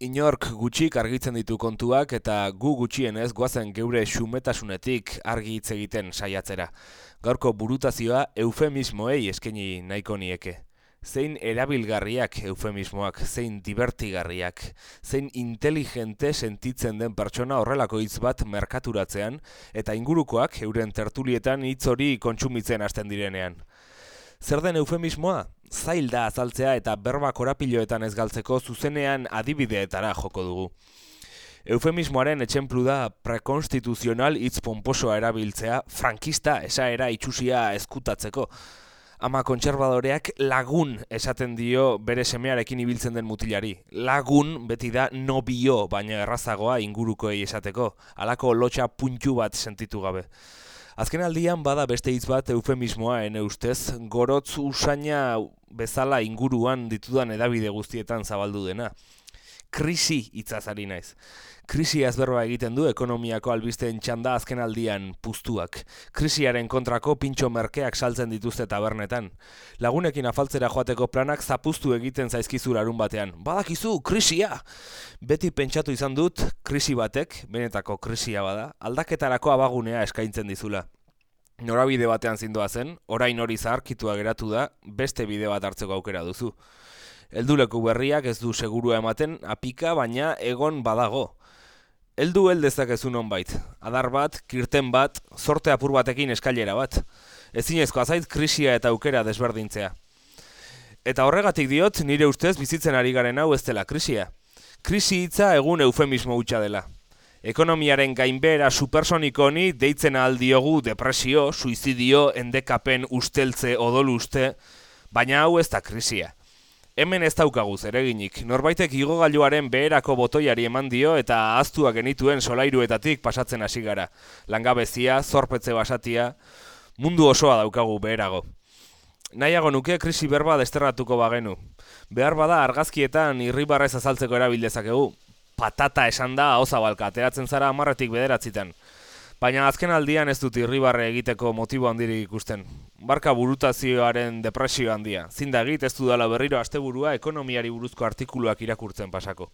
Inork gutxik argitzen ditu kontuak eta gu gutxienez goazen geure xumetasunetik argi hitz egiten saiatzera. Gaurko burutazioa eufemismoei eskaini nahiko nieke. Zein erabilgarriak eufemismoak, zein divertigarriak, zein inteligente sentitzen den pertsona horrelako hitz bat merkaturatzean eta ingurukoak euren tertulietan hitz hori kontsumitzen hasten direnean. Zer den eufemismoa? Zail da azaltzea eta berba korapiloetan ez galtzeko zuzenean adibideetara joko dugu. Eufemismoaren etxemplu da prekonstituzional hitz pomposoa erabiltzea, frankista esaera itxusia eskutatzeko. Ama kontserbadoreak lagun esaten dio bere semearekin ibiltzen den mutilari. Lagun beti da nobio baina errazagoa ingurukoei esateko. Halako lotxa puntu bat sentitu gabe. Azken aldian bada beste hitz bat eufemismoa ene ustez, gorotz usaina bezala inguruan ditudan edabide guztietan zabaldu dena. Krisi hitzazari naiz. Krisi azberroa egiten du ekonomiako albisteen txanda azken aldian puztuak. Krisiaren kontrako pintxo merkeak saltzen dituzte tabernetan. Lagunekin afaltzera joateko planak zapuztu egiten zaizkizu larun batean. Badakizu, krisia! Beti pentsatu izan dut, krisi batek, benetako krisia bada, aldaketarako abagunea eskaintzen dizula norabide batean zindoa zen, orain hori zaharkitua geratu da, beste bide bat hartzeko aukera duzu. Helduleku berriak ez du segurua ematen, apika, baina egon badago. Heldu heldezak ez bait. Adar bat, kirten bat, sorte apur batekin eskailera bat. Ezinezko azait krisia eta aukera desberdintzea. Eta horregatik diot, nire ustez bizitzen ari garen hau ez dela krisia. Krisi hitza egun eufemismo hutsa dela. Ekonomiaren gainbera supersoniko honi deitzen aldiogu depresio, suizidio, endekapen, usteltze, odoluste, baina hau ez da krisia. Hemen ez daukagu zereginik, norbaitek igogailuaren beherako botoiari eman dio eta aztua genituen solairuetatik pasatzen hasi gara. Langabezia, zorpetze basatia, mundu osoa daukagu beherago. Nahiago nuke krisi berba desterratuko bagenu. Behar bada argazkietan irribarrez azaltzeko erabildezakegu, patata esan da hau zabalka, ateratzen zara amarretik bederatzitan. Baina azken aldian ez dut irribarre egiteko motibo handirik ikusten. Barka burutazioaren depresio handia. Zinda egit ez dudala berriro asteburua ekonomiari buruzko artikuluak irakurtzen pasako.